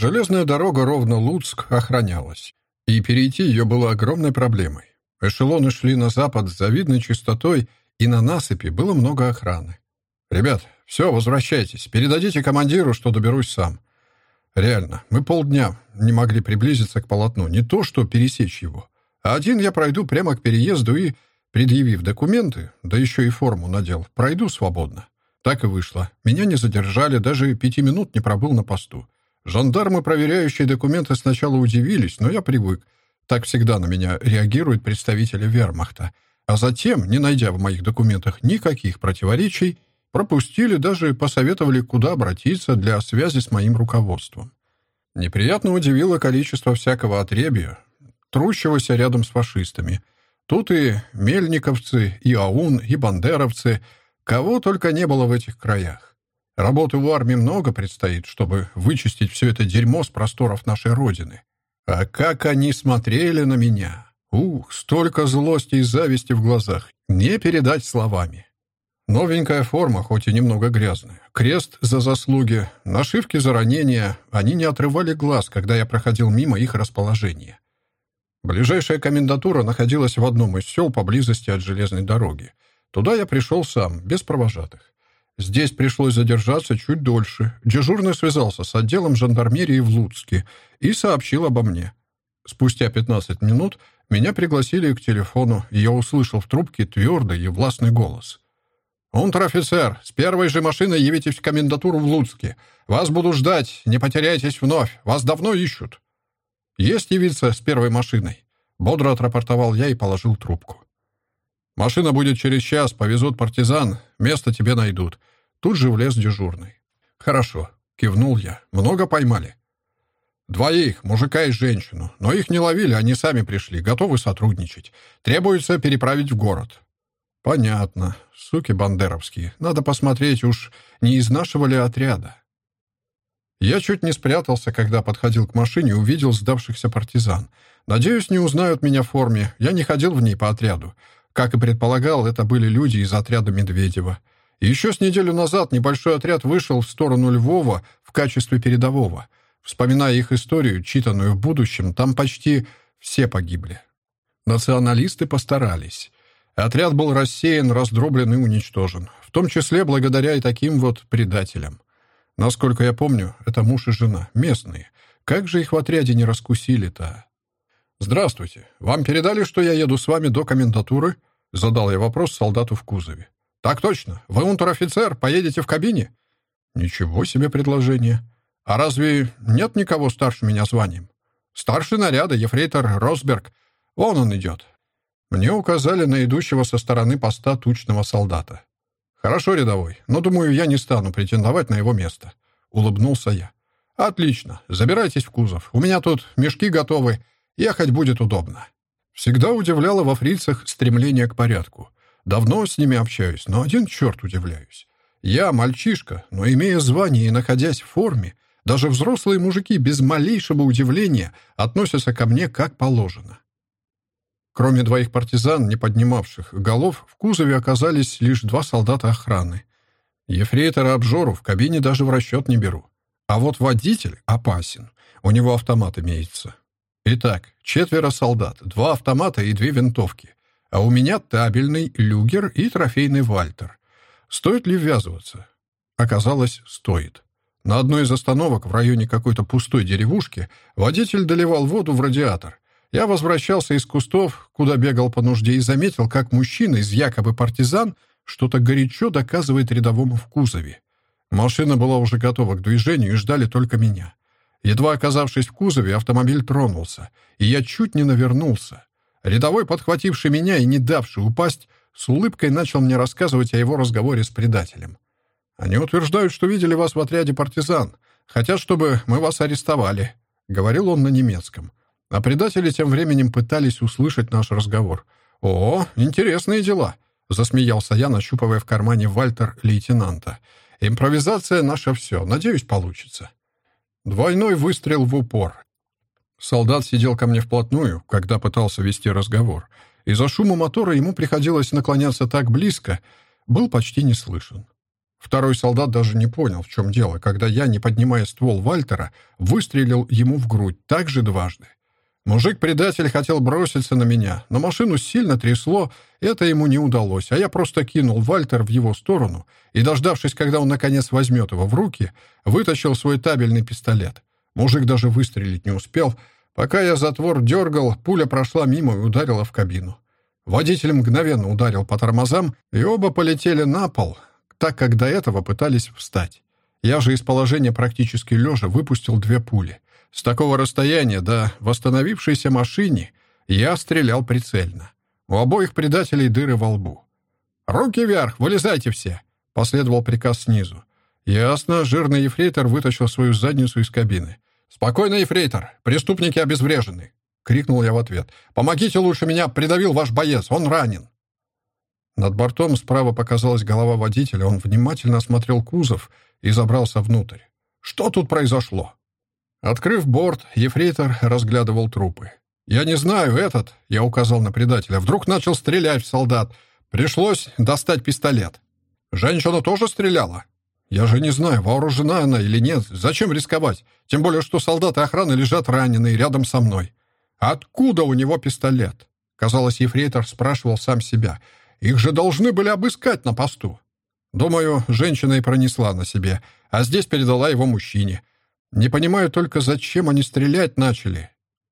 Железная дорога Ровно-Луцк охранялась, и перейти ее было огромной проблемой. Эшелоны шли на запад с завидной частотой, и на насыпи было много охраны. «Ребят, все, возвращайтесь. Передадите командиру, что доберусь сам». Реально, мы полдня не могли приблизиться к полотну, не то что пересечь его. Один я пройду прямо к переезду и, предъявив документы, да еще и форму надел, пройду свободно. Так и вышло. Меня не задержали, даже пяти минут не пробыл на посту. Жандармы, проверяющие документы, сначала удивились, но я привык. Так всегда на меня реагируют представители вермахта. А затем, не найдя в моих документах никаких противоречий, пропустили, даже посоветовали, куда обратиться для связи с моим руководством. Неприятно удивило количество всякого отребья, трущегося рядом с фашистами. Тут и мельниковцы, и аун, и бандеровцы, кого только не было в этих краях. Работы в армии много предстоит, чтобы вычистить все это дерьмо с просторов нашей Родины. А как они смотрели на меня! Ух, столько злости и зависти в глазах. Не передать словами. Новенькая форма, хоть и немного грязная. Крест за заслуги, нашивки за ранения. Они не отрывали глаз, когда я проходил мимо их расположения. Ближайшая комендатура находилась в одном из сел поблизости от железной дороги. Туда я пришел сам, без провожатых. Здесь пришлось задержаться чуть дольше. Дежурный связался с отделом жандармерии в Луцке и сообщил обо мне. Спустя 15 минут меня пригласили к телефону, и я услышал в трубке твердый и властный голос — «Унтер-офицер, с первой же машиной явитесь в комендатуру в Луцке. Вас буду ждать, не потеряйтесь вновь. Вас давно ищут». «Есть явиться с первой машиной», — бодро отрапортовал я и положил трубку. «Машина будет через час, повезут партизан, место тебе найдут». Тут же влез дежурный. «Хорошо», — кивнул я. «Много поймали?» «Двоих, мужика и женщину. Но их не ловили, они сами пришли, готовы сотрудничать. Требуется переправить в город. «Понятно. Суки бандеровские. Надо посмотреть уж, не из нашего ли отряда». Я чуть не спрятался, когда подходил к машине и увидел сдавшихся партизан. Надеюсь, не узнают меня в форме. Я не ходил в ней по отряду. Как и предполагал, это были люди из отряда Медведева. Еще с неделю назад небольшой отряд вышел в сторону Львова в качестве передового. Вспоминая их историю, читанную в будущем, там почти все погибли. Националисты постарались. Отряд был рассеян, раздроблен и уничтожен, в том числе благодаря и таким вот предателям. Насколько я помню, это муж и жена, местные. Как же их в отряде не раскусили-то? «Здравствуйте. Вам передали, что я еду с вами до комендатуры?» Задал я вопрос солдату в кузове. «Так точно. Вы унтер-офицер, поедете в кабине?» «Ничего себе предложение. А разве нет никого старше меня званием?» «Старший наряда, ефрейтор Росберг. Вон он идет. Мне указали на идущего со стороны поста тучного солдата. «Хорошо, рядовой, но, думаю, я не стану претендовать на его место», — улыбнулся я. «Отлично. Забирайтесь в кузов. У меня тут мешки готовы. Ехать будет удобно». Всегда удивляло во фрицах стремление к порядку. Давно с ними общаюсь, но один черт удивляюсь. Я мальчишка, но имея звание и находясь в форме, даже взрослые мужики без малейшего удивления относятся ко мне как положено. Кроме двоих партизан, не поднимавших голов, в кузове оказались лишь два солдата охраны. Ефрейтора обжору в кабине даже в расчет не беру. А вот водитель опасен. У него автомат имеется. Итак, четверо солдат, два автомата и две винтовки. А у меня табельный люгер и трофейный вальтер. Стоит ли ввязываться? Оказалось, стоит. На одной из остановок в районе какой-то пустой деревушки водитель доливал воду в радиатор — я возвращался из кустов, куда бегал по нужде, и заметил, как мужчина из якобы партизан что-то горячо доказывает рядовому в кузове. Машина была уже готова к движению и ждали только меня. Едва оказавшись в кузове, автомобиль тронулся, и я чуть не навернулся. Рядовой, подхвативший меня и не давший упасть, с улыбкой начал мне рассказывать о его разговоре с предателем. «Они утверждают, что видели вас в отряде партизан. Хотят, чтобы мы вас арестовали», — говорил он на немецком. А предатели тем временем пытались услышать наш разговор. «О, интересные дела!» — засмеялся я, нащупывая в кармане Вальтер лейтенанта. «Импровизация — наше все. Надеюсь, получится». Двойной выстрел в упор. Солдат сидел ко мне вплотную, когда пытался вести разговор. Из-за шума мотора ему приходилось наклоняться так близко, был почти не слышен. Второй солдат даже не понял, в чем дело, когда я, не поднимая ствол Вальтера, выстрелил ему в грудь, также дважды. Мужик-предатель хотел броситься на меня, но машину сильно трясло, это ему не удалось, а я просто кинул Вальтер в его сторону и, дождавшись, когда он наконец возьмет его в руки, вытащил свой табельный пистолет. Мужик даже выстрелить не успел. Пока я затвор дергал, пуля прошла мимо и ударила в кабину. Водитель мгновенно ударил по тормозам, и оба полетели на пол, так как до этого пытались встать. Я же из положения практически лежа выпустил две пули. С такого расстояния до восстановившейся машине я стрелял прицельно. У обоих предателей дыры во лбу. «Руки вверх! Вылезайте все!» — последовал приказ снизу. Ясно, жирный ефрейтор вытащил свою задницу из кабины. «Спокойно, ефрейтор! Преступники обезврежены!» — крикнул я в ответ. «Помогите лучше меня! Придавил ваш боец! Он ранен!» Над бортом справа показалась голова водителя. Он внимательно осмотрел кузов и забрался внутрь. «Что тут произошло?» Открыв борт, ефрейтор разглядывал трупы. «Я не знаю, этот...» — я указал на предателя. «Вдруг начал стрелять в солдат. Пришлось достать пистолет. Женщина тоже стреляла?» «Я же не знаю, вооружена она или нет. Зачем рисковать? Тем более, что солдаты охраны лежат раненые рядом со мной. Откуда у него пистолет?» Казалось, ефрейтор спрашивал сам себя. «Их же должны были обыскать на посту». Думаю, женщина и пронесла на себе, а здесь передала его мужчине. Не понимаю только, зачем они стрелять начали.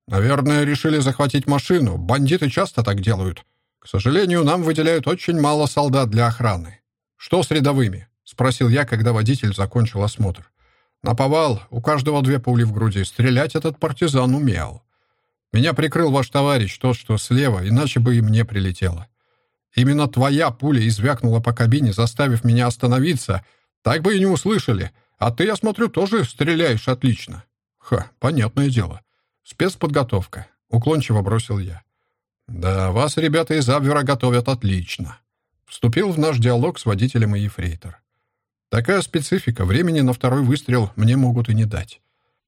Наверное, решили захватить машину. Бандиты часто так делают. К сожалению, нам выделяют очень мало солдат для охраны. Что с рядовыми? Спросил я, когда водитель закончил осмотр. Наповал, у каждого две пули в груди. Стрелять этот партизан умел. Меня прикрыл ваш товарищ, тот, что слева, иначе бы и мне прилетело. Именно твоя пуля извякнула по кабине, заставив меня остановиться. Так бы и не услышали. А ты, я смотрю, тоже стреляешь отлично. Ха, понятное дело. Спецподготовка. Уклончиво бросил я. Да, вас, ребята из Абвера, готовят отлично. Вступил в наш диалог с водителем и ефрейтор. Такая специфика. Времени на второй выстрел мне могут и не дать.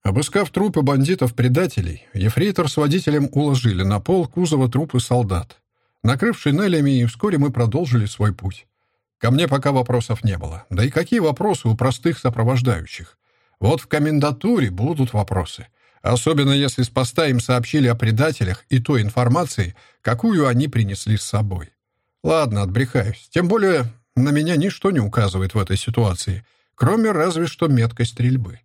Обыскав трупы бандитов-предателей, ефрейтор с водителем уложили на пол кузова трупы солдат. Накрыв шинелями, и вскоре мы продолжили свой путь. Ко мне пока вопросов не было. Да и какие вопросы у простых сопровождающих? Вот в комендатуре будут вопросы. Особенно если с поста им сообщили о предателях и той информации, какую они принесли с собой. Ладно, отбрехаюсь. Тем более на меня ничто не указывает в этой ситуации, кроме разве что меткость стрельбы.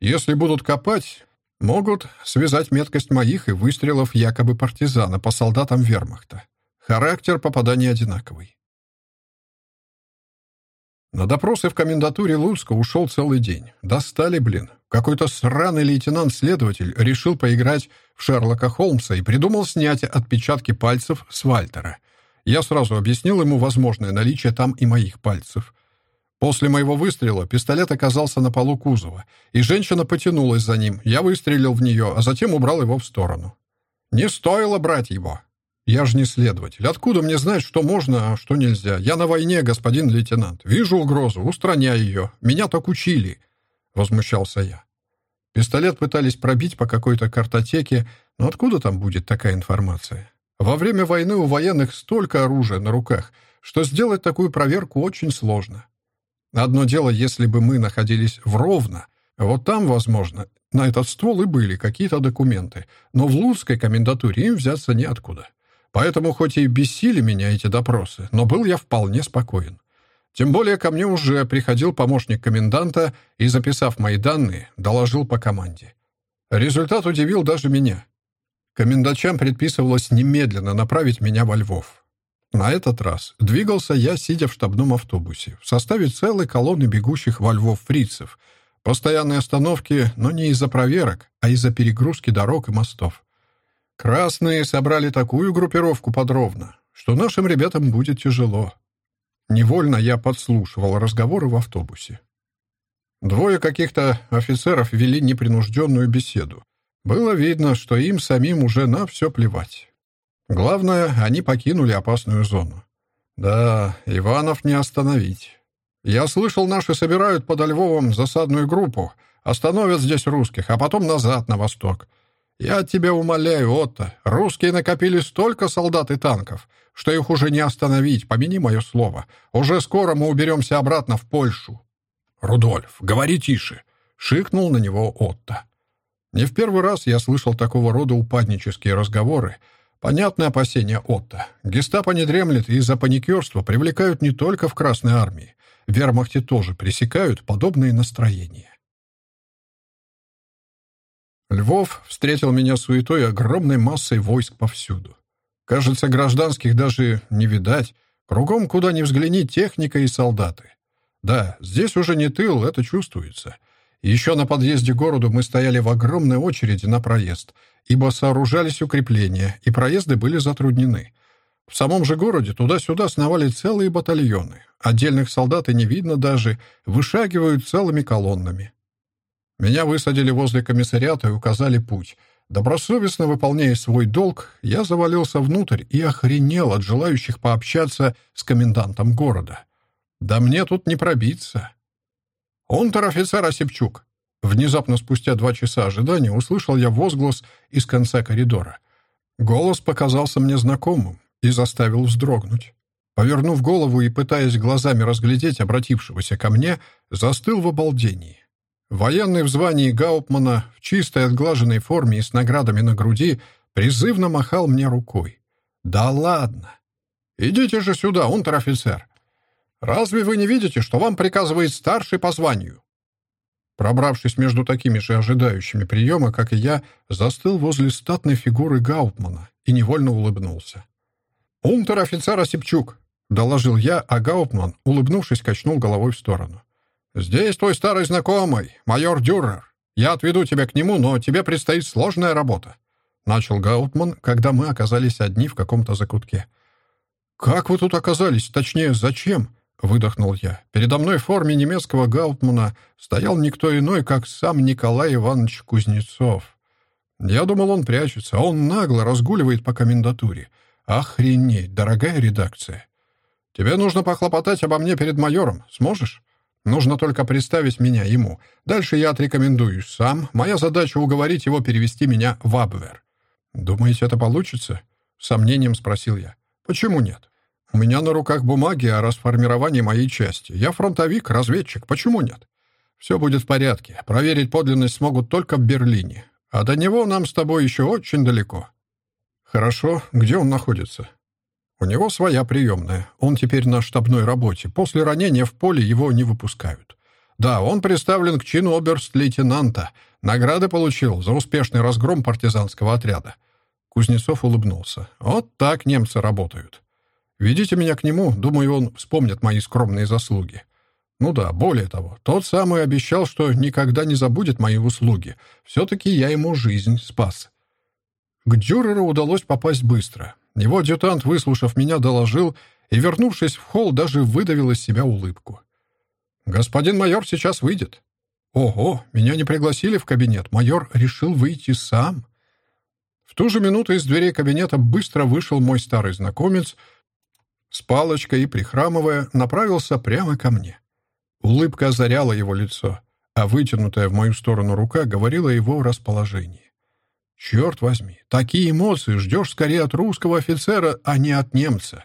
Если будут копать, могут связать меткость моих и выстрелов якобы партизана по солдатам вермахта. Характер попадания одинаковый. На допросы в комендатуре Луцка ушел целый день. Достали, блин. Какой-то сраный лейтенант-следователь решил поиграть в Шерлока Холмса и придумал снять отпечатки пальцев с Вальтера. Я сразу объяснил ему возможное наличие там и моих пальцев. После моего выстрела пистолет оказался на полу кузова, и женщина потянулась за ним. Я выстрелил в нее, а затем убрал его в сторону. Не стоило брать его. Я же не следователь. Откуда мне знать, что можно, а что нельзя? Я на войне, господин лейтенант. Вижу угрозу, устраняй ее. Меня так учили. Возмущался я. Пистолет пытались пробить по какой-то картотеке, но откуда там будет такая информация? Во время войны у военных столько оружия на руках, что сделать такую проверку очень сложно. Одно дело, если бы мы находились в Ровно, вот там, возможно, на этот ствол и были какие-то документы, но в Луцкой комендатуре им взяться неоткуда. Поэтому хоть и бесили меня эти допросы, но был я вполне спокоен. Тем более ко мне уже приходил помощник коменданта и, записав мои данные, доложил по команде. Результат удивил даже меня. Комендачам предписывалось немедленно направить меня во Львов. На этот раз двигался я, сидя в штабном автобусе, в составе целой колонны бегущих во Львов фрицев. Постоянные остановки, но не из-за проверок, а из-за перегрузки дорог и мостов. Красные собрали такую группировку подробно, что нашим ребятам будет тяжело. Невольно я подслушивал разговоры в автобусе. Двое каких-то офицеров вели непринужденную беседу. Было видно, что им самим уже на все плевать. Главное, они покинули опасную зону. Да, Иванов не остановить. Я слышал, наши собирают под Львовом засадную группу, остановят здесь русских, а потом назад, на восток. Я тебя умоляю, Отто, русские накопили столько солдат и танков, что их уже не остановить, помяни мое слово. Уже скоро мы уберемся обратно в Польшу». «Рудольф, говори тише», — шикнул на него Отто. Не в первый раз я слышал такого рода упаднические разговоры. Понятное опасение Отто. Гестапо не дремлет и за паникерство привлекают не только в Красной армии. В вермахте тоже пресекают подобные настроения. Львов встретил меня суетой огромной массой войск повсюду. Кажется, гражданских даже не видать. Кругом, куда ни взгляни, техника и солдаты. Да, здесь уже не тыл, это чувствуется. Еще на подъезде к городу мы стояли в огромной очереди на проезд, ибо сооружались укрепления, и проезды были затруднены. В самом же городе туда-сюда сновали целые батальоны. Отдельных солдат и не видно даже, вышагивают целыми колоннами. Меня высадили возле комиссариата и указали путь. Добросовестно выполняя свой долг, я завалился внутрь и охренел от желающих пообщаться с комендантом города. Да мне тут не пробиться. «Унтер-офицер Осипчук!» Внезапно, спустя два часа ожидания, услышал я возглас из конца коридора. Голос показался мне знакомым и заставил вздрогнуть. Повернув голову и пытаясь глазами разглядеть обратившегося ко мне, застыл в обалдении. Военный в звании Гауптмана, в чистой отглаженной форме и с наградами на груди, призывно махал мне рукой. «Да ладно! Идите же сюда, унтер-офицер! Разве вы не видите, что вам приказывает старший по званию?» Пробравшись между такими же ожидающими приема, как и я, застыл возле статной фигуры Гаутмана и невольно улыбнулся. «Унтер-офицер Осипчук!» — доложил я, а Гаутман, улыбнувшись, качнул головой в сторону. «Здесь твой старый знакомый, майор Дюрер. Я отведу тебя к нему, но тебе предстоит сложная работа», — начал Гаутман, когда мы оказались одни в каком-то закутке. «Как вы тут оказались? Точнее, зачем?» Выдохнул я. Передо мной в форме немецкого гаутмана стоял никто иной, как сам Николай Иванович Кузнецов. Я думал, он прячется, а он нагло разгуливает по комендатуре. Охренеть, дорогая редакция. Тебе нужно похлопотать обо мне перед майором. Сможешь? Нужно только представить меня ему. Дальше я отрекомендуюсь сам. Моя задача уговорить его перевести меня в Абвер. Думаете, это получится? С сомнением спросил я. Почему нет? У меня на руках бумаги о расформировании моей части. Я фронтовик, разведчик. Почему нет? Все будет в порядке. Проверить подлинность смогут только в Берлине. А до него нам с тобой еще очень далеко. Хорошо. Где он находится? У него своя приемная. Он теперь на штабной работе. После ранения в поле его не выпускают. Да, он представлен к чину оберст-лейтенанта. Награды получил за успешный разгром партизанского отряда. Кузнецов улыбнулся. Вот так немцы работают. Ведите меня к нему, думаю, он вспомнит мои скромные заслуги. Ну да, более того, тот самый обещал, что никогда не забудет мои услуги. Все-таки я ему жизнь спас. К Дюреру удалось попасть быстро. Его адъютант, выслушав меня, доложил и, вернувшись в холл, даже выдавил из себя улыбку. «Господин майор сейчас выйдет». «Ого, меня не пригласили в кабинет. Майор решил выйти сам». В ту же минуту из дверей кабинета быстро вышел мой старый знакомец — с палочкой и, прихрамывая, направился прямо ко мне. Улыбка озаряла его лицо, а вытянутая в мою сторону рука говорила о его расположении. «Черт возьми, такие эмоции ждешь скорее от русского офицера, а не от немца.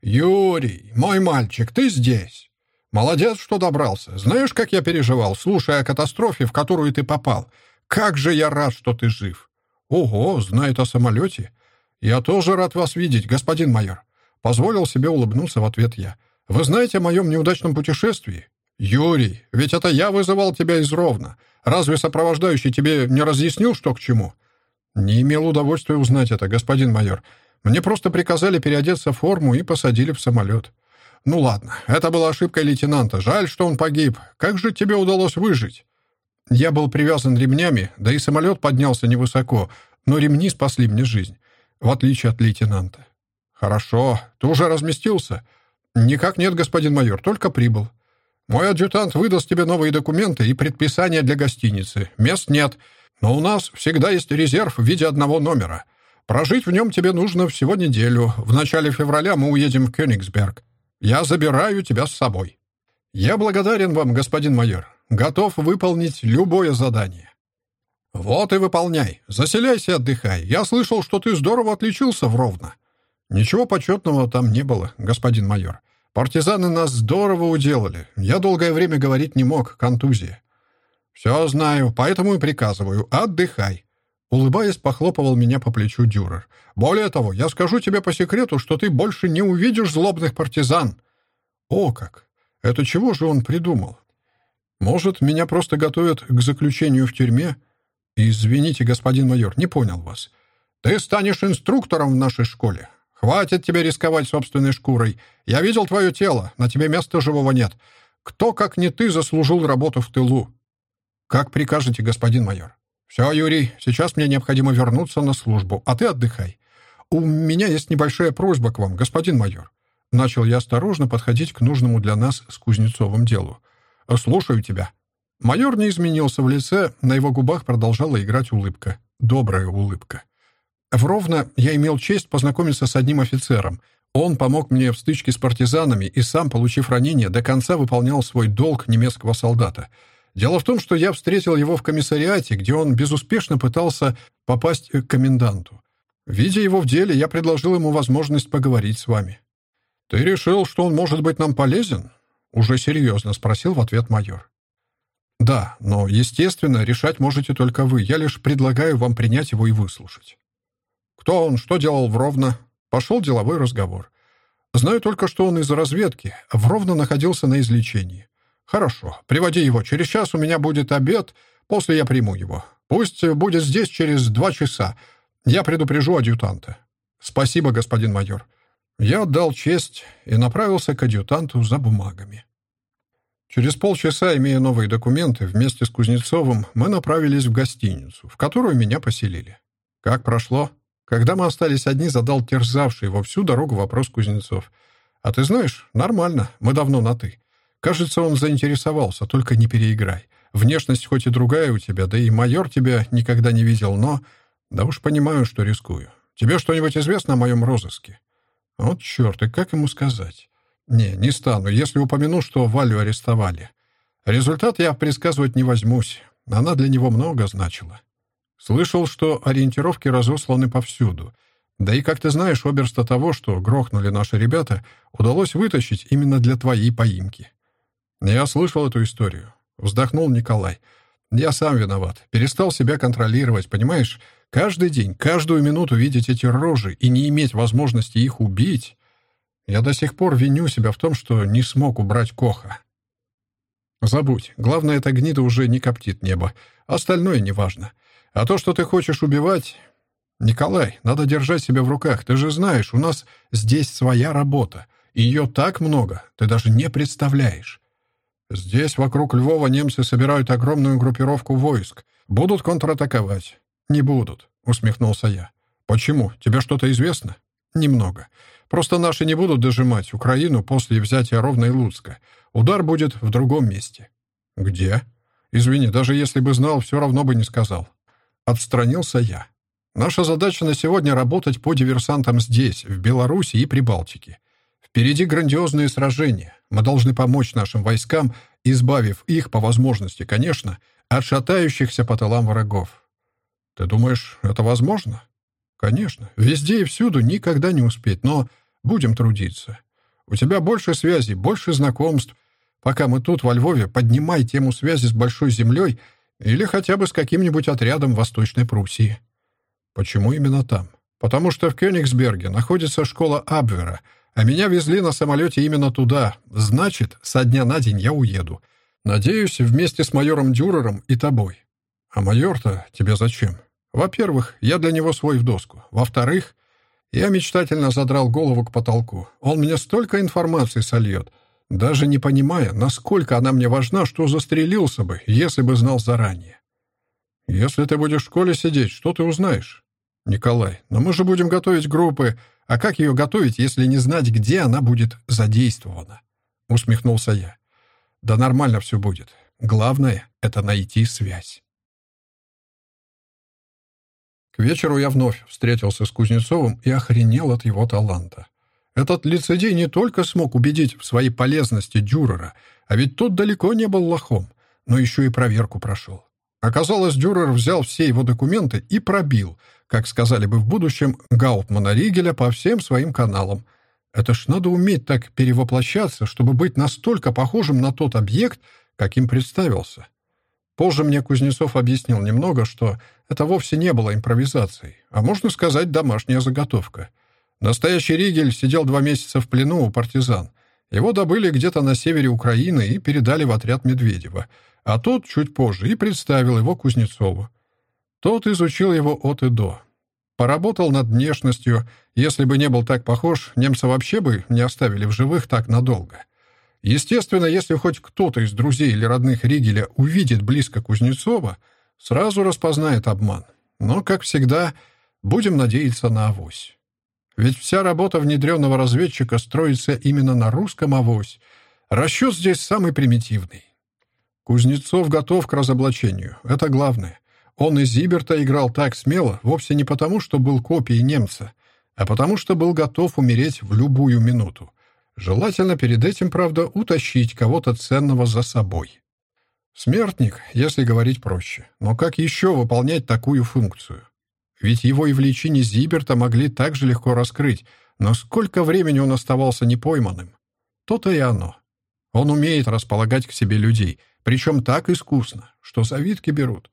Юрий, мой мальчик, ты здесь. Молодец, что добрался. Знаешь, как я переживал, слушая о катастрофе, в которую ты попал? Как же я рад, что ты жив. Ого, знает о самолете. Я тоже рад вас видеть, господин майор. Позволил себе улыбнуться в ответ я. «Вы знаете о моем неудачном путешествии?» «Юрий, ведь это я вызывал тебя из Ровно. Разве сопровождающий тебе не разъяснил, что к чему?» «Не имел удовольствия узнать это, господин майор. Мне просто приказали переодеться в форму и посадили в самолет». «Ну ладно, это была ошибка лейтенанта. Жаль, что он погиб. Как же тебе удалось выжить?» Я был привязан ремнями, да и самолет поднялся невысоко, но ремни спасли мне жизнь, в отличие от лейтенанта. «Хорошо. Ты уже разместился?» «Никак нет, господин майор, только прибыл. Мой адъютант выдаст тебе новые документы и предписания для гостиницы. Мест нет, но у нас всегда есть резерв в виде одного номера. Прожить в нем тебе нужно всего неделю. В начале февраля мы уедем в Кёнигсберг. Я забираю тебя с собой. Я благодарен вам, господин майор. Готов выполнить любое задание». «Вот и выполняй. Заселяйся и отдыхай. Я слышал, что ты здорово отличился в Ровно». «Ничего почетного там не было, господин майор. Партизаны нас здорово уделали. Я долгое время говорить не мог, контузия». «Все знаю, поэтому и приказываю. Отдыхай». Улыбаясь, похлопывал меня по плечу Дюрер. «Более того, я скажу тебе по секрету, что ты больше не увидишь злобных партизан». «О как! Это чего же он придумал? Может, меня просто готовят к заключению в тюрьме?» «Извините, господин майор, не понял вас. Ты станешь инструктором в нашей школе. Хватит тебе рисковать собственной шкурой. Я видел твое тело, на тебе места живого нет. Кто, как не ты, заслужил работу в тылу?» «Как прикажете, господин майор?» «Все, Юрий, сейчас мне необходимо вернуться на службу, а ты отдыхай. У меня есть небольшая просьба к вам, господин майор». Начал я осторожно подходить к нужному для нас с Кузнецовым делу. «Слушаю тебя». Майор не изменился в лице, на его губах продолжала играть улыбка. Добрая улыбка. В Ровно я имел честь познакомиться с одним офицером. Он помог мне в стычке с партизанами и сам, получив ранение, до конца выполнял свой долг немецкого солдата. Дело в том, что я встретил его в комиссариате, где он безуспешно пытался попасть к коменданту. Видя его в деле, я предложил ему возможность поговорить с вами. «Ты решил, что он может быть нам полезен?» Уже серьезно спросил в ответ майор. «Да, но, естественно, решать можете только вы. Я лишь предлагаю вам принять его и выслушать». «Кто он? Что делал в Ровно?» Пошел деловой разговор. «Знаю только, что он из разведки. В Ровно находился на излечении. Хорошо, приводи его. Через час у меня будет обед. После я приму его. Пусть будет здесь через два часа. Я предупрежу адъютанта». «Спасибо, господин майор». Я отдал честь и направился к адъютанту за бумагами. Через полчаса, имея новые документы, вместе с Кузнецовым мы направились в гостиницу, в которую меня поселили. Как прошло? Когда мы остались одни, задал терзавший во всю дорогу вопрос Кузнецов. «А ты знаешь, нормально, мы давно на «ты». Кажется, он заинтересовался, только не переиграй. Внешность хоть и другая у тебя, да и майор тебя никогда не видел, но... Да уж понимаю, что рискую. Тебе что-нибудь известно о моем розыске?» «Вот черт, и как ему сказать?» «Не, не стану, если упомяну, что Валю арестовали. Результат я предсказывать не возьмусь. Она для него много значила. Слышал, что ориентировки разосланы повсюду. Да и, как ты знаешь, оберста того, что грохнули наши ребята, удалось вытащить именно для твоей поимки. Я слышал эту историю. Вздохнул Николай. Я сам виноват. Перестал себя контролировать, понимаешь? Каждый день, каждую минуту видеть эти рожи и не иметь возможности их убить. Я до сих пор виню себя в том, что не смог убрать Коха. Забудь. Главное, эта гнида уже не коптит небо. Остальное неважно. А то, что ты хочешь убивать... Николай, надо держать себя в руках. Ты же знаешь, у нас здесь своя работа. Ее так много, ты даже не представляешь. Здесь вокруг Львова немцы собирают огромную группировку войск. Будут контратаковать. Не будут, усмехнулся я. Почему? Тебе что-то известно? Немного. Просто наши не будут дожимать Украину после взятия Ровно и Луцка. Удар будет в другом месте». «Где?» «Извини, даже если бы знал, все равно бы не сказал». Отстранился я. «Наша задача на сегодня — работать по диверсантам здесь, в Беларуси и Прибалтике. Впереди грандиозные сражения. Мы должны помочь нашим войскам, избавив их, по возможности, конечно, от шатающихся по тылам врагов. Ты думаешь, это возможно? Конечно. Везде и всюду никогда не успеть, но будем трудиться. У тебя больше связей, больше знакомств. Пока мы тут, во Львове, поднимай тему связи с Большой Землей или хотя бы с каким-нибудь отрядом Восточной Пруссии. Почему именно там? Потому что в Кёнигсберге находится школа Абвера, а меня везли на самолете именно туда. Значит, со дня на день я уеду. Надеюсь, вместе с майором Дюрером и тобой. А майор-то тебе зачем? Во-первых, я для него свой в доску. Во-вторых, я мечтательно задрал голову к потолку. Он мне столько информации сольет, даже не понимая, насколько она мне важна, что застрелился бы, если бы знал заранее. Если ты будешь в школе сидеть, что ты узнаешь? Николай, но мы же будем готовить группы. А как ее готовить, если не знать, где она будет задействована? Усмехнулся я. Да нормально все будет. Главное — это найти связь. К вечеру я вновь встретился с Кузнецовым и охренел от его таланта. Этот лицедей не только смог убедить в своей полезности Дюрера, а ведь тот далеко не был лохом, но еще и проверку прошел. Оказалось, Дюрер взял все его документы и пробил, как сказали бы в будущем, Гаутмана Ригеля по всем своим каналам. Это ж надо уметь так перевоплощаться, чтобы быть настолько похожим на тот объект, каким представился. Позже мне Кузнецов объяснил немного, что это вовсе не было импровизацией, а можно сказать, домашняя заготовка. Настоящий Ригель сидел два месяца в плену у партизан. Его добыли где-то на севере Украины и передали в отряд Медведева, а тот чуть позже и представил его Кузнецову. Тот изучил его от и до. Поработал над внешностью. Если бы не был так похож, немца вообще бы не оставили в живых так надолго. Естественно, если хоть кто-то из друзей или родных Ригеля увидит близко Кузнецова, сразу распознает обман. Но, как всегда, будем надеяться на авось. Ведь вся работа внедренного разведчика строится именно на русском авось. Расчет здесь самый примитивный. Кузнецов готов к разоблачению. Это главное. Он из Зиберта играл так смело вовсе не потому, что был копией немца, а потому что был готов умереть в любую минуту. Желательно перед этим, правда, утащить кого-то ценного за собой. Смертник, если говорить проще. Но как еще выполнять такую функцию? Ведь его и в личине Зиберта могли так же легко раскрыть, но сколько времени он оставался непойманным? То-то и оно. Он умеет располагать к себе людей, причем так искусно, что завидки берут.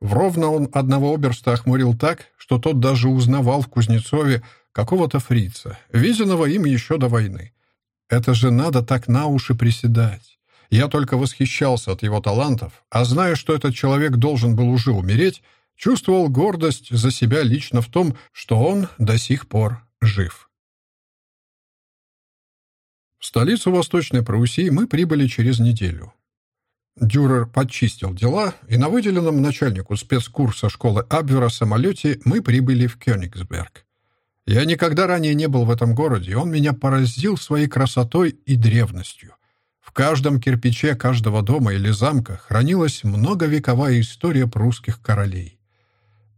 В Ровно он одного оберста охмурил так, что тот даже узнавал в Кузнецове какого-то фрица, виденного им еще до войны. Это же надо так на уши приседать. Я только восхищался от его талантов, а зная, что этот человек должен был уже умереть, чувствовал гордость за себя лично в том, что он до сих пор жив. В столицу Восточной Пруссии мы прибыли через неделю. Дюрер подчистил дела, и на выделенном начальнику спецкурса школы Абвера самолете мы прибыли в Кёнигсберг. Я никогда ранее не был в этом городе, и он меня поразил своей красотой и древностью. В каждом кирпиче каждого дома или замка хранилась многовековая история прусских королей.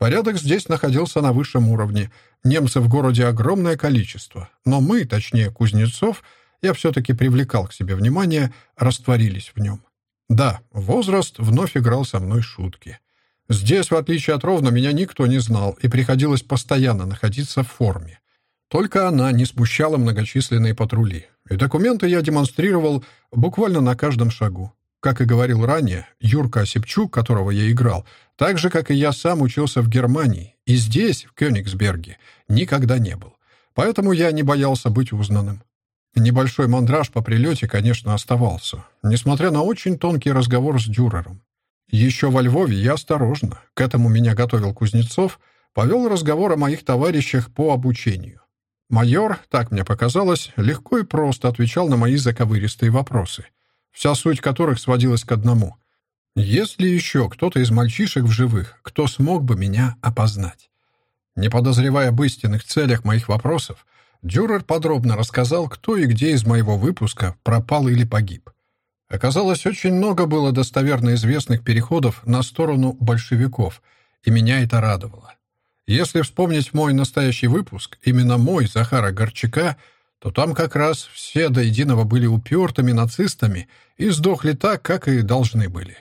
Порядок здесь находился на высшем уровне. Немцев в городе огромное количество, но мы, точнее Кузнецов, я все-таки привлекал к себе внимание, растворились в нем. Да, возраст вновь играл со мной шутки. Здесь, в отличие от Ровно, меня никто не знал, и приходилось постоянно находиться в форме. Только она не смущала многочисленные патрули. И документы я демонстрировал буквально на каждом шагу. Как и говорил ранее, Юрка Осипчук, которого я играл, так же, как и я сам учился в Германии, и здесь, в Кёнигсберге, никогда не был. Поэтому я не боялся быть узнанным. Небольшой мандраж по прилете, конечно, оставался, несмотря на очень тонкий разговор с Дюрером. Еще во Львове я осторожно, к этому меня готовил Кузнецов, повел разговор о моих товарищах по обучению. Майор, так мне показалось, легко и просто отвечал на мои заковыристые вопросы, вся суть которых сводилась к одному. Есть ли еще кто-то из мальчишек в живых, кто смог бы меня опознать? Не подозревая об истинных целях моих вопросов, Дюрер подробно рассказал, кто и где из моего выпуска пропал или погиб. Оказалось, очень много было достоверно известных переходов на сторону большевиков, и меня это радовало. Если вспомнить мой настоящий выпуск, именно мой, Захара Горчака, то там как раз все до единого были упертыми нацистами и сдохли так, как и должны были.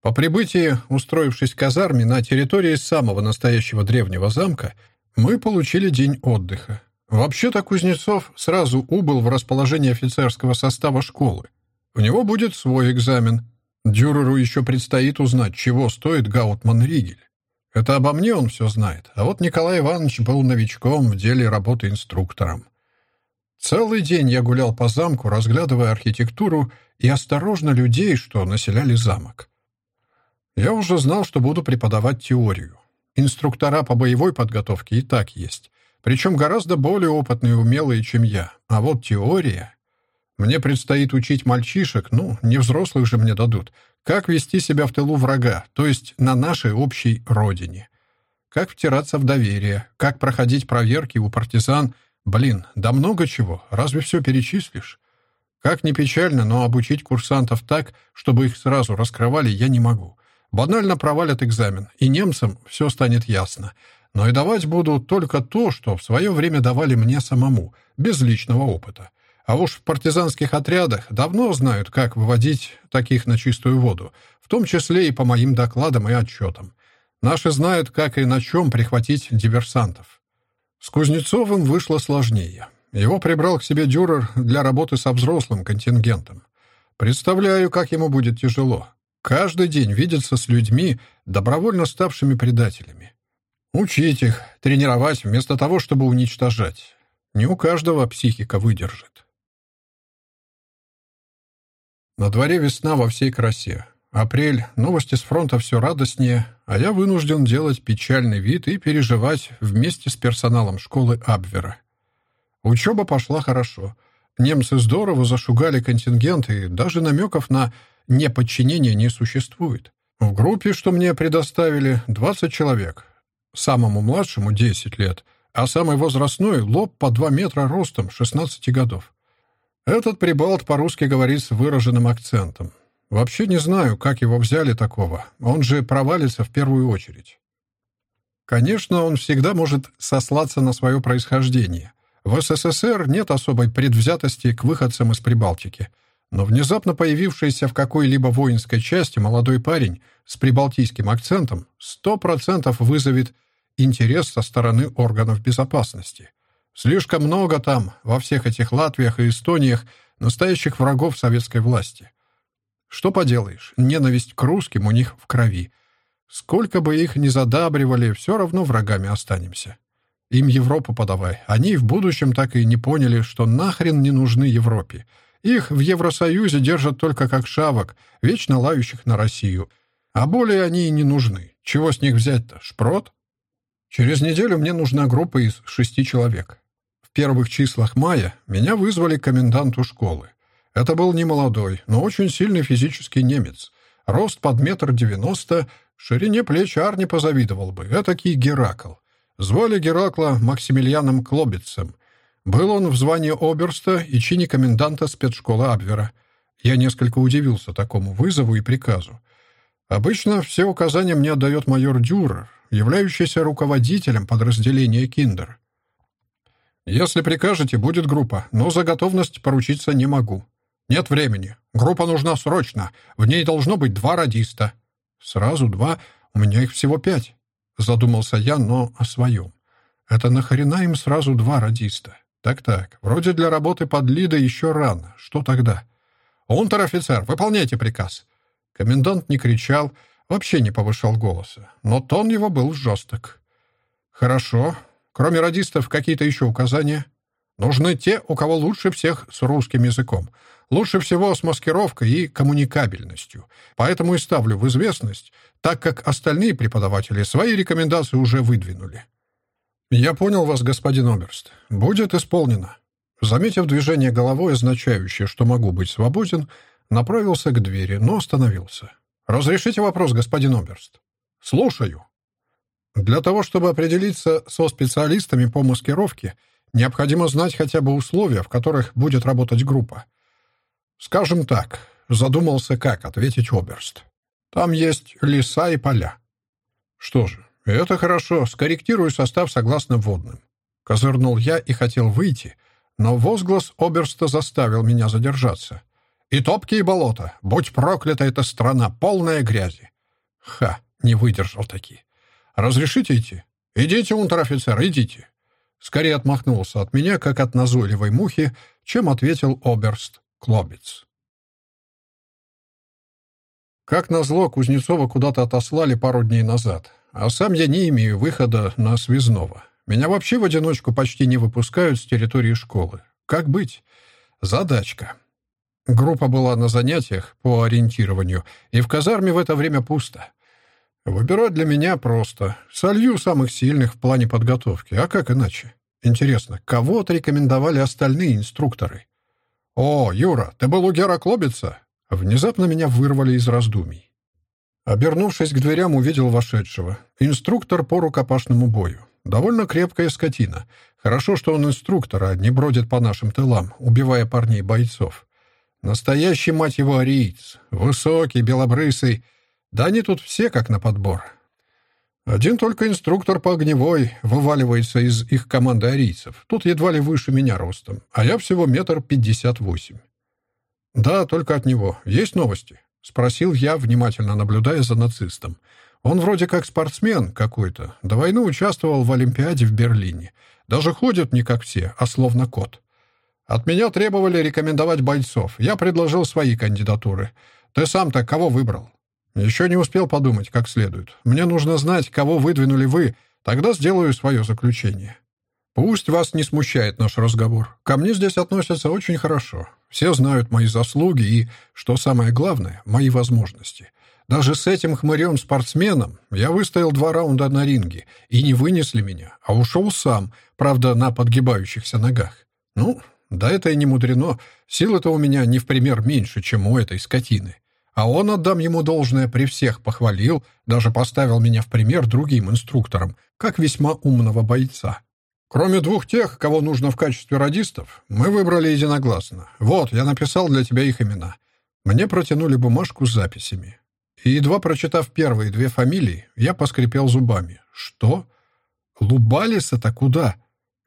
По прибытии, устроившись в казарме на территории самого настоящего древнего замка, мы получили день отдыха. Вообще-то Кузнецов сразу убыл в расположение офицерского состава школы. У него будет свой экзамен. Дюреру еще предстоит узнать, чего стоит Гаутман Ригель. Это обо мне он все знает, а вот Николай Иванович был новичком в деле работы инструктором. Целый день я гулял по замку, разглядывая архитектуру и осторожно людей, что населяли замок. Я уже знал, что буду преподавать теорию. Инструктора по боевой подготовке и так есть. Причем гораздо более опытные и умелые, чем я. А вот теория... Мне предстоит учить мальчишек, ну, не взрослых же мне дадут, как вести себя в тылу врага, то есть на нашей общей родине. Как втираться в доверие, как проходить проверки у партизан. Блин, да много чего, разве все перечислишь? Как ни печально, но обучить курсантов так, чтобы их сразу раскрывали, я не могу. Банально провалят экзамен, и немцам все станет ясно но и давать буду только то, что в свое время давали мне самому, без личного опыта. А уж в партизанских отрядах давно знают, как выводить таких на чистую воду, в том числе и по моим докладам и отчетам. Наши знают, как и на чем прихватить диверсантов. С Кузнецовым вышло сложнее. Его прибрал к себе Дюрер для работы со взрослым контингентом. Представляю, как ему будет тяжело. Каждый день видеться с людьми, добровольно ставшими предателями. Учить их, тренировать, вместо того, чтобы уничтожать. Не у каждого психика выдержит. На дворе весна во всей красе. Апрель, новости с фронта все радостнее, а я вынужден делать печальный вид и переживать вместе с персоналом школы Абвера. Учеба пошла хорошо. Немцы здорово зашугали контингент, и даже намеков на неподчинение не существует. В группе, что мне предоставили, 20 человек. Самому младшему 10 лет, а самый возрастной — лоб по 2 метра ростом, 16 годов. Этот прибалт по-русски говорит с выраженным акцентом. Вообще не знаю, как его взяли такого. Он же провалится в первую очередь. Конечно, он всегда может сослаться на свое происхождение. В СССР нет особой предвзятости к выходцам из Прибалтики. Но внезапно появившийся в какой-либо воинской части молодой парень с прибалтийским акцентом сто процентов вызовет интерес со стороны органов безопасности. Слишком много там, во всех этих Латвиях и Эстониях, настоящих врагов советской власти. Что поделаешь, ненависть к русским у них в крови. Сколько бы их ни задабривали, все равно врагами останемся. Им Европу подавай. Они в будущем так и не поняли, что нахрен не нужны Европе. Их в Евросоюзе держат только как шавок, вечно лающих на Россию. А более они и не нужны. Чего с них взять-то? Шпрот? Через неделю мне нужна группа из шести человек. В первых числах мая меня вызвали к коменданту школы. Это был не молодой, но очень сильный физический немец. Рост под метр девяносто, ширине плеч Ар не позавидовал бы. Этакий Геракл. Звали Геракла Максимилианом Клобицем. Был он в звании оберста и чине коменданта спецшколы Абвера. Я несколько удивился такому вызову и приказу. Обычно все указания мне отдает майор Дюрер, являющийся руководителем подразделения «Киндер». «Если прикажете, будет группа, но за готовность поручиться не могу. «Нет времени. Группа нужна срочно. В ней должно быть два радиста». «Сразу два? У меня их всего пять». Задумался я, но о своем. «Это нахрена им сразу два радиста?» «Так-так, вроде для работы под Лидо еще рано. Что тогда?» «Унтер-офицер, выполняйте приказ». Комендант не кричал, вообще не повышал голоса, но тон его был жесток. «Хорошо. Кроме радистов, какие-то еще указания?» «Нужны те, у кого лучше всех с русским языком. Лучше всего с маскировкой и коммуникабельностью. Поэтому и ставлю в известность, так как остальные преподаватели свои рекомендации уже выдвинули. «Я понял вас, господин Оберст. Будет исполнено». Заметив движение головой, означающее, что могу быть свободен, направился к двери, но остановился. «Разрешите вопрос, господин Оберст?» «Слушаю». Для того, чтобы определиться со специалистами по маскировке, необходимо знать хотя бы условия, в которых будет работать группа. «Скажем так», — задумался, как ответить Оберст. «Там есть леса и поля». «Что же, это хорошо, скорректирую состав согласно вводным». Козырнул я и хотел выйти, но возглас Оберста заставил меня задержаться. «И топки, и болота! Будь проклята эта страна, полная грязи!» «Ха!» — не выдержал таки. «Разрешите идти?» «Идите, унтер-офицер, идите!» Скорее отмахнулся от меня, как от назойливой мухи, чем ответил Оберст. Клобец. Как назло, Кузнецова куда-то отослали пару дней назад, а сам я не имею выхода на связного. Меня вообще в одиночку почти не выпускают с территории школы. Как быть? Задачка. Группа была на занятиях по ориентированию, и в казарме в это время пусто. Выбирать для меня просто. Солью самых сильных в плане подготовки. А как иначе? Интересно, кого отрекомендовали остальные инструкторы? «О, Юра, ты был у Гера Клобица?» Внезапно меня вырвали из раздумий. Обернувшись к дверям, увидел вошедшего. Инструктор по рукопашному бою. Довольно крепкая скотина. Хорошо, что он инструктор, а не бродит по нашим тылам, убивая парней-бойцов. Настоящий, мать его, ариец. Высокий, белобрысый. Да они тут все как на подбор. Один только инструктор по огневой вываливается из их команды арийцев. Тут едва ли выше меня ростом, а я всего метр пятьдесят восемь. «Да, только от него. Есть новости?» — спросил я, внимательно наблюдая за нацистом. Он вроде как спортсмен какой-то. До войны участвовал в Олимпиаде в Берлине. Даже ходит не как все, а словно кот. От меня требовали рекомендовать бойцов. Я предложил свои кандидатуры. Ты сам-то кого выбрал? Еще не успел подумать как следует. Мне нужно знать, кого выдвинули вы. Тогда сделаю свое заключение. Пусть вас не смущает наш разговор. Ко мне здесь относятся очень хорошо. Все знают мои заслуги и, что самое главное, мои возможности. Даже с этим хмырем-спортсменом я выстоял два раунда на ринге, и не вынесли меня, а ушел сам, правда, на подгибающихся ногах. Ну, да это и не мудрено. Силы-то у меня не в пример меньше, чем у этой скотины. А он, отдам ему должное, при всех похвалил, даже поставил меня в пример другим инструкторам, как весьма умного бойца. Кроме двух тех, кого нужно в качестве радистов, мы выбрали единогласно. Вот, я написал для тебя их имена. Мне протянули бумажку с записями. И, едва прочитав первые две фамилии, я поскрипел зубами. Что? Лубалиса-то куда?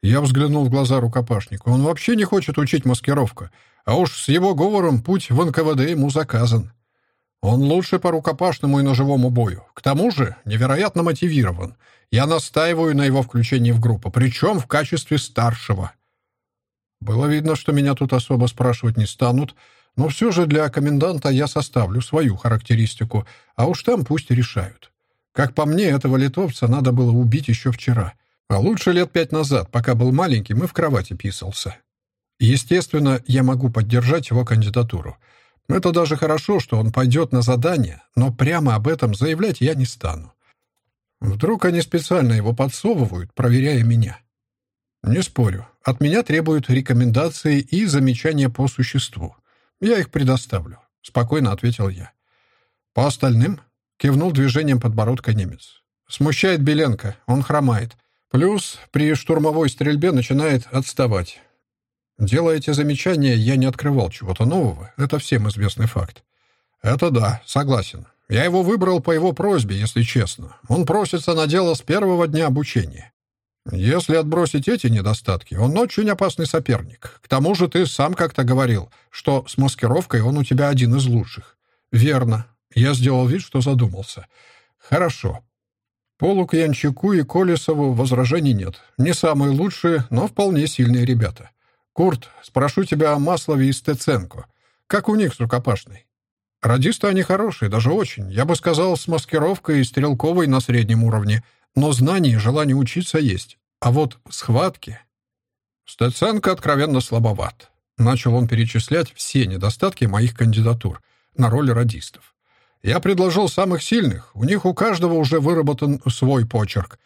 Я взглянул в глаза рукопашнику. Он вообще не хочет учить маскировку. А уж с его говором путь в НКВД ему заказан. Он лучше по рукопашному и ножевому бою. К тому же невероятно мотивирован. Я настаиваю на его включении в группу, причем в качестве старшего. Было видно, что меня тут особо спрашивать не станут, но все же для коменданта я составлю свою характеристику, а уж там пусть решают. Как по мне, этого литовца надо было убить еще вчера. А лучше лет пять назад, пока был маленьким и в кровати писался. Естественно, я могу поддержать его кандидатуру. Это даже хорошо, что он пойдет на задание, но прямо об этом заявлять я не стану. Вдруг они специально его подсовывают, проверяя меня. Не спорю. От меня требуют рекомендации и замечания по существу. Я их предоставлю, спокойно ответил я. По остальным кивнул движением подбородка немец. Смущает Беленко, он хромает. Плюс при штурмовой стрельбе начинает отставать. Делая эти замечания, я не открывал чего-то нового. Это всем известный факт. Это да, согласен. Я его выбрал по его просьбе, если честно. Он просится на дело с первого дня обучения. Если отбросить эти недостатки, он очень опасный соперник. К тому же ты сам как-то говорил, что с маскировкой он у тебя один из лучших. Верно. Я сделал вид, что задумался. Хорошо. Полу Янчику и Колесову возражений нет. Не самые лучшие, но вполне сильные ребята. Курт, спрошу тебя о Маслове и Стеценко. Как у них с рукопашной? Радисты они хорошие, даже очень. Я бы сказал, с маскировкой и стрелковой на среднем уровне — но знаний и желание учиться есть. А вот схватки... Стеценко откровенно слабоват. Начал он перечислять все недостатки моих кандидатур на роль радистов. Я предложил самых сильных. У них у каждого уже выработан свой почерк,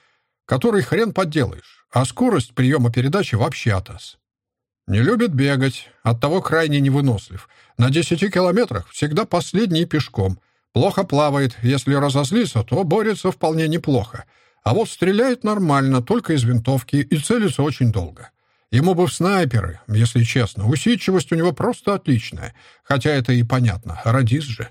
который хрен подделаешь, а скорость приема передачи вообще атас. Не любит бегать, оттого крайне невынослив. На десяти километрах всегда последний пешком. Плохо плавает, если разозлится, то борется вполне неплохо. А вот стреляет нормально, только из винтовки, и целится очень долго. Ему бы в снайперы, если честно. Усидчивость у него просто отличная. Хотя это и понятно, радист же.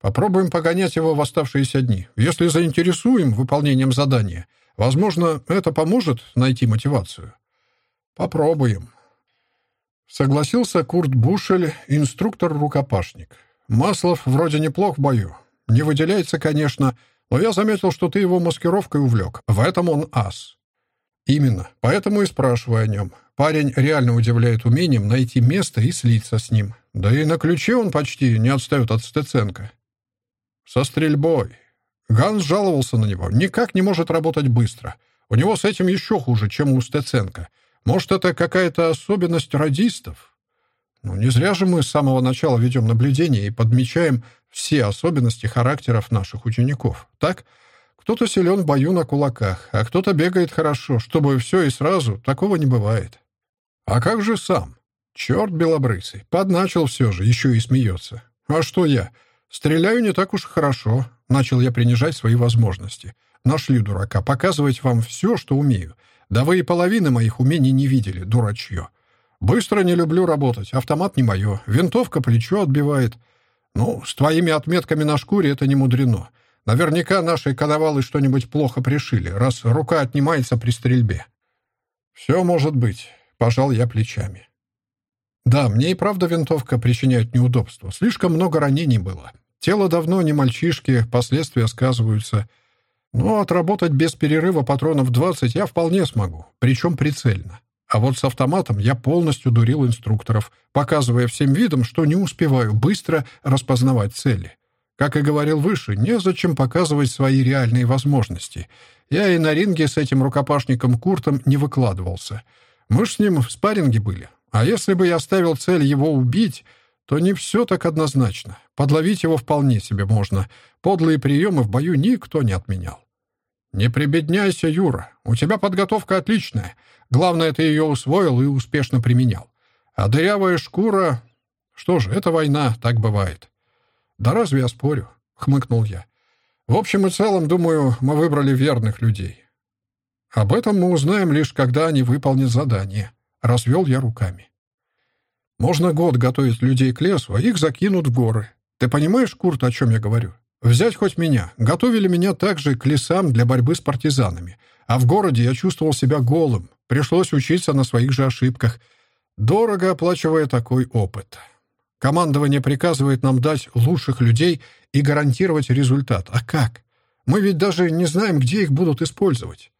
Попробуем погонять его в оставшиеся дни. Если заинтересуем выполнением задания, возможно, это поможет найти мотивацию. Попробуем. Согласился Курт Бушель, инструктор-рукопашник. Маслов вроде неплох в бою. Не выделяется, конечно, но я заметил, что ты его маскировкой увлек. В этом он ас. Именно. Поэтому и спрашиваю о нем. Парень реально удивляет умением найти место и слиться с ним. Да и на ключе он почти не отстает от Стеценко. Со стрельбой. Ганс жаловался на него. Никак не может работать быстро. У него с этим еще хуже, чем у Стеценко. Может, это какая-то особенность радистов? Ну, не зря же мы с самого начала ведем наблюдение и подмечаем все особенности характеров наших учеников. Так? Кто-то силен в бою на кулаках, а кто-то бегает хорошо, чтобы все и сразу. Такого не бывает. А как же сам? Черт белобрысый. Подначил все же, еще и смеется. А что я? Стреляю не так уж хорошо. Начал я принижать свои возможности. Нашли дурака. Показывать вам все, что умею. Да вы и половины моих умений не видели, дурачье. Быстро не люблю работать. Автомат не мое. Винтовка плечо отбивает. Ну, с твоими отметками на шкуре это не мудрено. Наверняка наши коновалы что-нибудь плохо пришили, раз рука отнимается при стрельбе. Все может быть, пожал я плечами. Да, мне и правда винтовка причиняет неудобства. Слишком много ранений было. Тело давно не мальчишки, последствия сказываются. Но отработать без перерыва патронов 20 я вполне смогу, причем прицельно. А вот с автоматом я полностью дурил инструкторов, показывая всем видом, что не успеваю быстро распознавать цели. Как и говорил выше, незачем показывать свои реальные возможности. Я и на ринге с этим рукопашником Куртом не выкладывался. Мы ж с ним в спарринге были. А если бы я ставил цель его убить, то не все так однозначно. Подловить его вполне себе можно. Подлые приемы в бою никто не отменял. «Не прибедняйся, Юра. У тебя подготовка отличная. Главное, ты ее усвоил и успешно применял. А дырявая шкура... Что же, это война, так бывает. «Да разве я спорю?» — хмыкнул я. «В общем и целом, думаю, мы выбрали верных людей. Об этом мы узнаем лишь, когда они выполнят задание». Развел я руками. «Можно год готовить людей к лесу, а их закинут в горы. Ты понимаешь, Курт, о чем я говорю? Взять хоть меня. Готовили меня также к лесам для борьбы с партизанами. А в городе я чувствовал себя голым. Пришлось учиться на своих же ошибках, дорого оплачивая такой опыт. Командование приказывает нам дать лучших людей и гарантировать результат. А как? Мы ведь даже не знаем, где их будут использовать.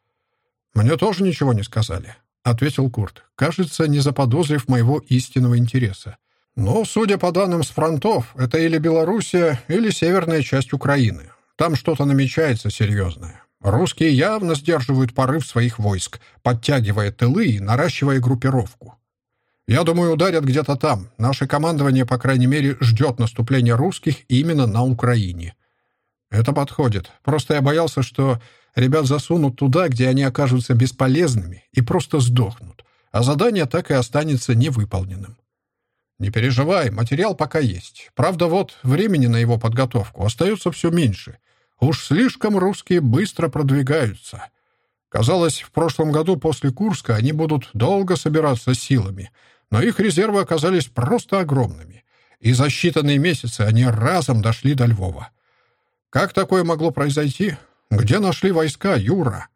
Мне тоже ничего не сказали, ответил Курт, кажется, не заподозрив моего истинного интереса. Но, судя по данным с фронтов, это или Белоруссия, или северная часть Украины. Там что-то намечается серьезное. Русские явно сдерживают порыв своих войск, подтягивая тылы и наращивая группировку. Я думаю, ударят где-то там. Наше командование, по крайней мере, ждет наступления русских именно на Украине. Это подходит. Просто я боялся, что ребят засунут туда, где они окажутся бесполезными и просто сдохнут, а задание так и останется невыполненным. Не переживай, материал пока есть. Правда, вот времени на его подготовку остается все меньше. Уж слишком русские быстро продвигаются. Казалось, в прошлом году после Курска они будут долго собираться силами — но их резервы оказались просто огромными, и за считанные месяцы они разом дошли до Львова. Как такое могло произойти? Где нашли войска, Юра?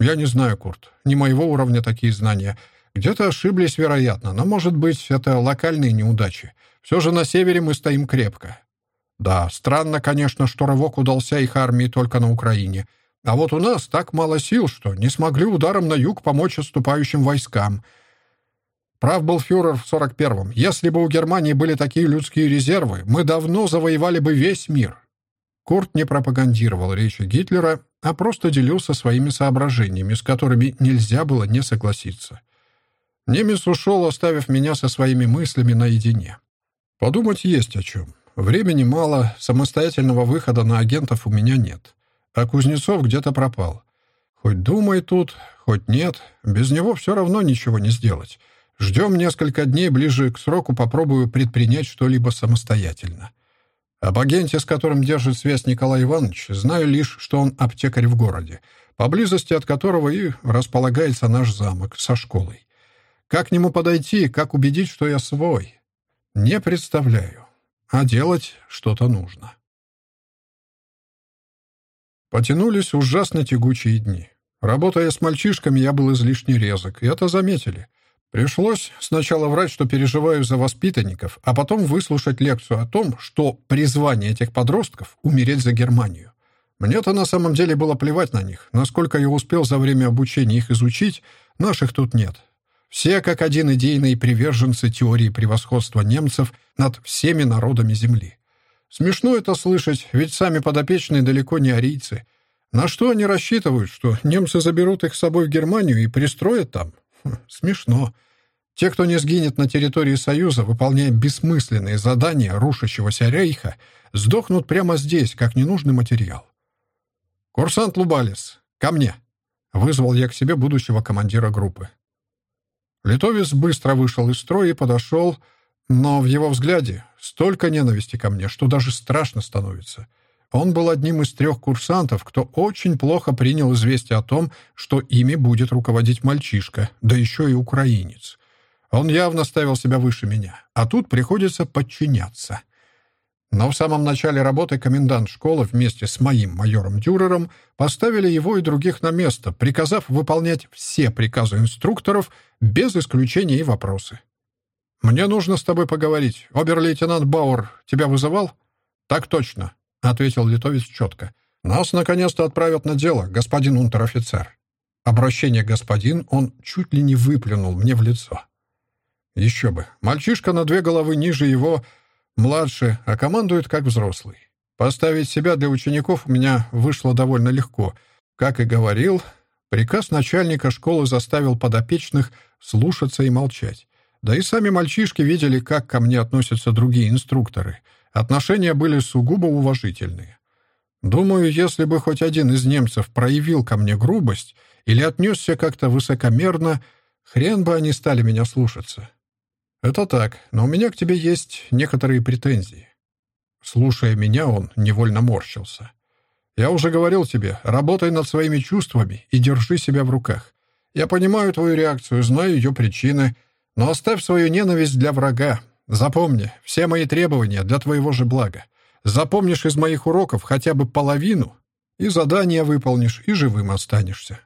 Я не знаю, Курт. Не моего уровня такие знания. Где-то ошиблись, вероятно, но, может быть, это локальные неудачи. Все же на севере мы стоим крепко. Да, странно, конечно, что рывок удался их армии только на Украине. А вот у нас так мало сил, что не смогли ударом на юг помочь отступающим войскам — Прав был фюрер в 41-м. Если бы у Германии были такие людские резервы, мы давно завоевали бы весь мир. Курт не пропагандировал речи Гитлера, а просто делился своими соображениями, с которыми нельзя было не согласиться. Немец ушел, оставив меня со своими мыслями наедине. Подумать есть о чем. Времени мало, самостоятельного выхода на агентов у меня нет. А Кузнецов где-то пропал. Хоть думай тут, хоть нет, без него все равно ничего не сделать. Ждем несколько дней, ближе к сроку попробую предпринять что-либо самостоятельно. Об агенте, с которым держит связь Николай Иванович, знаю лишь, что он аптекарь в городе, поблизости от которого и располагается наш замок со школой. Как к нему подойти, как убедить, что я свой? Не представляю. А делать что-то нужно. Потянулись ужасно тягучие дни. Работая с мальчишками, я был излишне резок, и это заметили — Пришлось сначала врать, что переживаю за воспитанников, а потом выслушать лекцию о том, что призвание этих подростков — умереть за Германию. Мне-то на самом деле было плевать на них. Насколько я успел за время обучения их изучить, наших тут нет. Все как один идейные приверженцы теории превосходства немцев над всеми народами Земли. Смешно это слышать, ведь сами подопечные далеко не арийцы. На что они рассчитывают, что немцы заберут их с собой в Германию и пристроят там? Хм, смешно. Те, кто не сгинет на территории Союза, выполняя бессмысленные задания рушащегося рейха, сдохнут прямо здесь, как ненужный материал. «Курсант Лубалис, ко мне!» — вызвал я к себе будущего командира группы. Литовец быстро вышел из строя и подошел, но в его взгляде столько ненависти ко мне, что даже страшно становится. Он был одним из трех курсантов, кто очень плохо принял известие о том, что ими будет руководить мальчишка, да еще и украинец — он явно ставил себя выше меня, а тут приходится подчиняться. Но в самом начале работы комендант школы вместе с моим майором Дюрером поставили его и других на место, приказав выполнять все приказы инструкторов без исключения и вопросы. «Мне нужно с тобой поговорить. Обер-лейтенант Бауэр тебя вызывал?» «Так точно», — ответил литовец четко. «Нас наконец-то отправят на дело, господин унтер-офицер». Обращение «господин» он чуть ли не выплюнул мне в лицо. Еще бы. Мальчишка на две головы ниже его Младше, а командует как взрослый. Поставить себя для учеников у меня вышло довольно легко. Как и говорил, приказ начальника школы заставил подопечных слушаться и молчать. Да и сами мальчишки видели, как ко мне относятся другие инструкторы. Отношения были сугубо уважительные. Думаю, если бы хоть один из немцев проявил ко мне грубость или отнесся как-то высокомерно, хрен бы они стали меня слушаться. «Это так, но у меня к тебе есть некоторые претензии». Слушая меня, он невольно морщился. «Я уже говорил тебе, работай над своими чувствами и держи себя в руках. Я понимаю твою реакцию, знаю ее причины, но оставь свою ненависть для врага. Запомни, все мои требования для твоего же блага. Запомнишь из моих уроков хотя бы половину, и задание выполнишь, и живым останешься.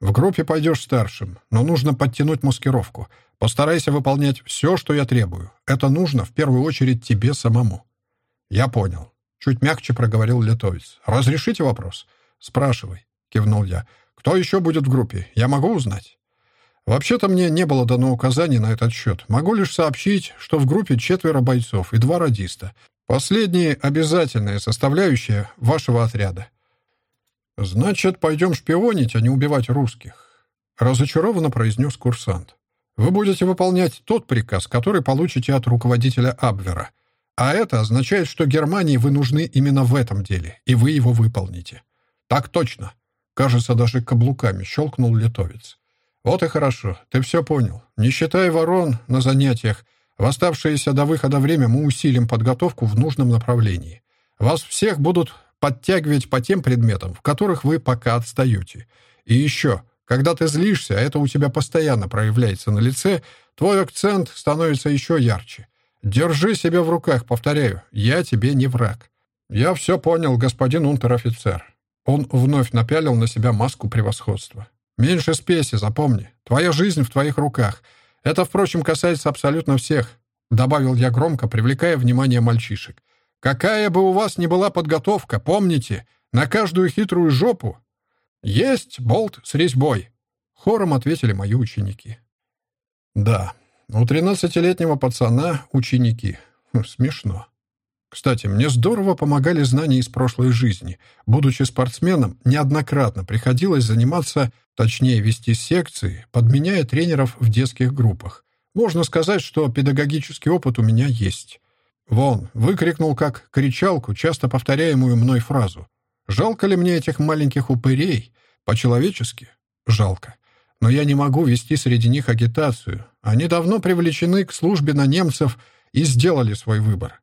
В группе пойдешь старшим, но нужно подтянуть маскировку — Постарайся выполнять все, что я требую. Это нужно в первую очередь тебе самому». «Я понял», — чуть мягче проговорил литовец. «Разрешите вопрос?» «Спрашивай», — кивнул я. «Кто еще будет в группе? Я могу узнать?» «Вообще-то мне не было дано указаний на этот счет. Могу лишь сообщить, что в группе четверо бойцов и два радиста. Последние — обязательная составляющая вашего отряда». «Значит, пойдем шпионить, а не убивать русских», — разочарованно произнес курсант. Вы будете выполнять тот приказ, который получите от руководителя Абвера. А это означает, что Германии вы нужны именно в этом деле, и вы его выполните. Так точно. Кажется, даже каблуками щелкнул литовец. Вот и хорошо, ты все понял. Не считая ворон на занятиях, в оставшееся до выхода время мы усилим подготовку в нужном направлении. Вас всех будут подтягивать по тем предметам, в которых вы пока отстаете. И еще, когда ты злишься, а это у тебя постоянно проявляется на лице, твой акцент становится еще ярче. Держи себя в руках, повторяю, я тебе не враг. Я все понял, господин унтер-офицер. Он вновь напялил на себя маску превосходства. Меньше спеси, запомни. Твоя жизнь в твоих руках. Это, впрочем, касается абсолютно всех. Добавил я громко, привлекая внимание мальчишек. Какая бы у вас ни была подготовка, помните, на каждую хитрую жопу «Есть болт с резьбой!» — хором ответили мои ученики. «Да, у тринадцатилетнего пацана ученики. Хм, смешно. Кстати, мне здорово помогали знания из прошлой жизни. Будучи спортсменом, неоднократно приходилось заниматься, точнее вести секции, подменяя тренеров в детских группах. Можно сказать, что педагогический опыт у меня есть. Вон, выкрикнул как кричалку, часто повторяемую мной фразу. Жалко ли мне этих маленьких упырей? По-человечески? Жалко. Но я не могу вести среди них агитацию. Они давно привлечены к службе на немцев и сделали свой выбор.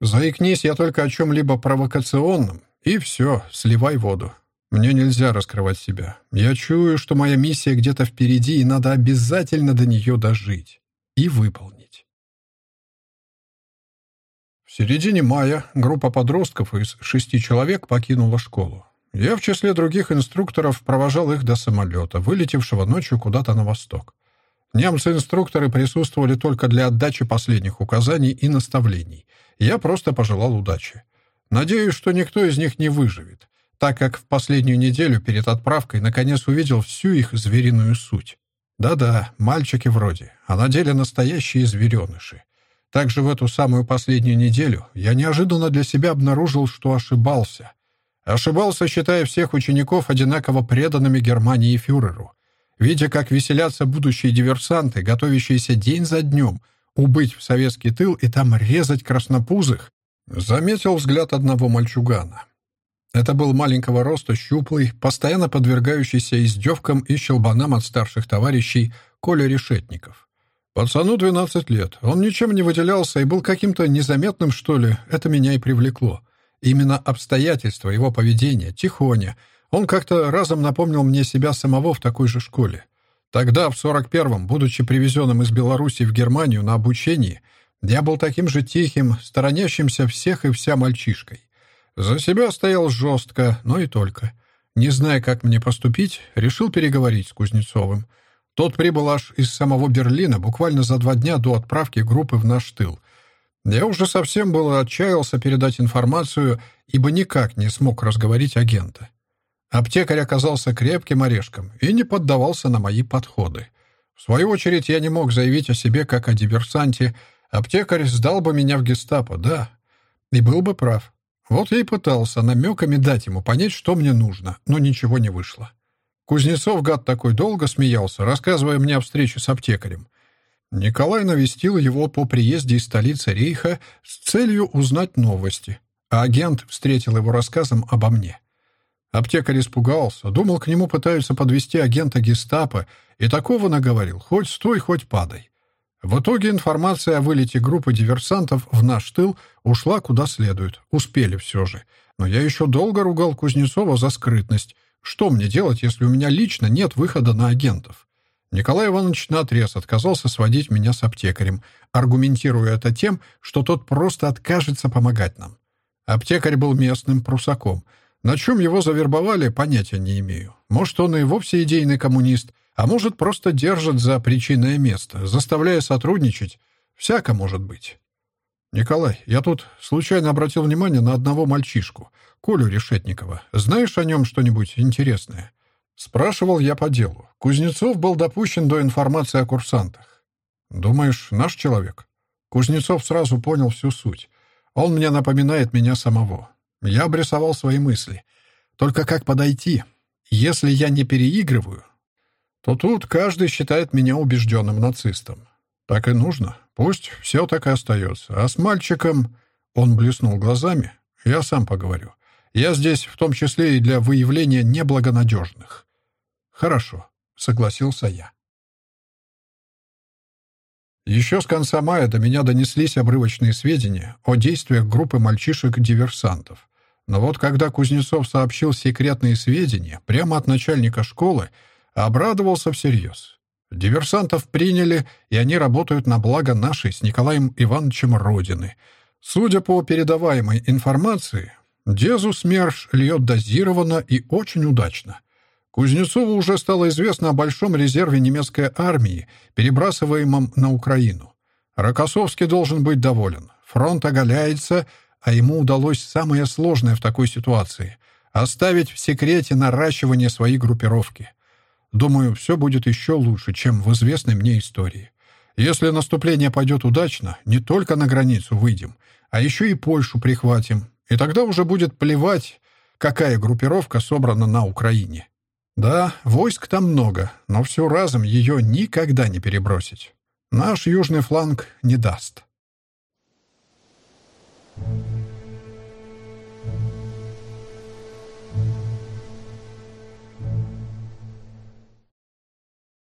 Заикнись я только о чем-либо провокационном, и все, сливай воду. Мне нельзя раскрывать себя. Я чую, что моя миссия где-то впереди, и надо обязательно до нее дожить и выполнить. В середине мая группа подростков из шести человек покинула школу. Я в числе других инструкторов провожал их до самолета, вылетевшего ночью куда-то на восток. Немцы-инструкторы присутствовали только для отдачи последних указаний и наставлений. Я просто пожелал удачи. Надеюсь, что никто из них не выживет, так как в последнюю неделю перед отправкой наконец увидел всю их звериную суть. Да-да, мальчики вроде, а на деле настоящие звереныши. Также в эту самую последнюю неделю я неожиданно для себя обнаружил, что ошибался. Ошибался, считая всех учеников одинаково преданными Германии и фюреру. Видя, как веселятся будущие диверсанты, готовящиеся день за днем убыть в советский тыл и там резать краснопузых, заметил взгляд одного мальчугана. Это был маленького роста, щуплый, постоянно подвергающийся издевкам и щелбанам от старших товарищей Коля Решетников. Пацану 12 лет. Он ничем не выделялся и был каким-то незаметным, что ли. Это меня и привлекло. Именно обстоятельства его поведения, тихоня, он как-то разом напомнил мне себя самого в такой же школе. Тогда, в 41-м, будучи привезенным из Беларуси в Германию на обучение, Я был таким же тихим, сторонящимся всех и вся мальчишкой. За себя стоял жестко, но и только. Не зная, как мне поступить, решил переговорить с Кузнецовым. Тот прибыл аж из самого Берлина буквально за два дня до отправки группы в наш тыл. Я уже совсем было отчаялся передать информацию, ибо никак не смог разговорить агента. Аптекарь оказался крепким орешком и не поддавался на мои подходы. В свою очередь, я не мог заявить о себе как о диверсанте. Аптекарь сдал бы меня в гестапо, да. И был бы прав. Вот я и пытался намеками дать ему понять, что мне нужно, но ничего не вышло. Кузнецов, гад такой, долго смеялся, рассказывая мне о встрече с аптекарем. Николай навестил его по приезде из столицы Рейха с целью узнать новости, а агент встретил его рассказом обо мне. Аптекарь испугался, думал, к нему пытаются подвести агента гестапо, и такого наговорил, хоть стой, хоть падай. В итоге информация о вылете группы диверсантов в наш тыл ушла куда следует. Успели все же. Но я еще долго ругал Кузнецова за скрытность. Что мне делать, если у меня лично нет выхода на агентов? Николай Иванович наотрез отказался сводить меня с аптекарем, аргументируя это тем, что тот просто откажется помогать нам. Аптекарь был местным прусаком — на чем его завербовали, понятия не имею. Может, он и вовсе идейный коммунист, а может, просто держит за причинное место, заставляя сотрудничать. Всяко может быть. «Николай, я тут случайно обратил внимание на одного мальчишку, Колю Решетникова. Знаешь о нем что-нибудь интересное?» Спрашивал я по делу. Кузнецов был допущен до информации о курсантах. «Думаешь, наш человек?» Кузнецов сразу понял всю суть. Он мне напоминает меня самого. Я обрисовал свои мысли. Только как подойти? Если я не переигрываю, то тут каждый считает меня убежденным нацистом. Так и нужно. Пусть все так и остается. А с мальчиком... Он блеснул глазами. Я сам поговорю. Я здесь в том числе и для выявления неблагонадежных. Хорошо, согласился я. Еще с конца мая до меня донеслись обрывочные сведения о действиях группы мальчишек-диверсантов. Но вот когда Кузнецов сообщил секретные сведения прямо от начальника школы, обрадовался всерьез. Диверсантов приняли, и они работают на благо нашей с Николаем Ивановичем Родины. Судя по передаваемой информации, Дезу СМЕРШ льет дозированно и очень удачно. Кузнецову уже стало известно о большом резерве немецкой армии, перебрасываемом на Украину. Рокоссовский должен быть доволен. Фронт оголяется, а ему удалось самое сложное в такой ситуации — оставить в секрете наращивание своей группировки. Думаю, все будет еще лучше, чем в известной мне истории. Если наступление пойдет удачно, не только на границу выйдем, а еще и Польшу прихватим, и тогда уже будет плевать, какая группировка собрана на Украине. Да, войск там много, но все разом ее никогда не перебросить. Наш южный фланг не даст. Thank you.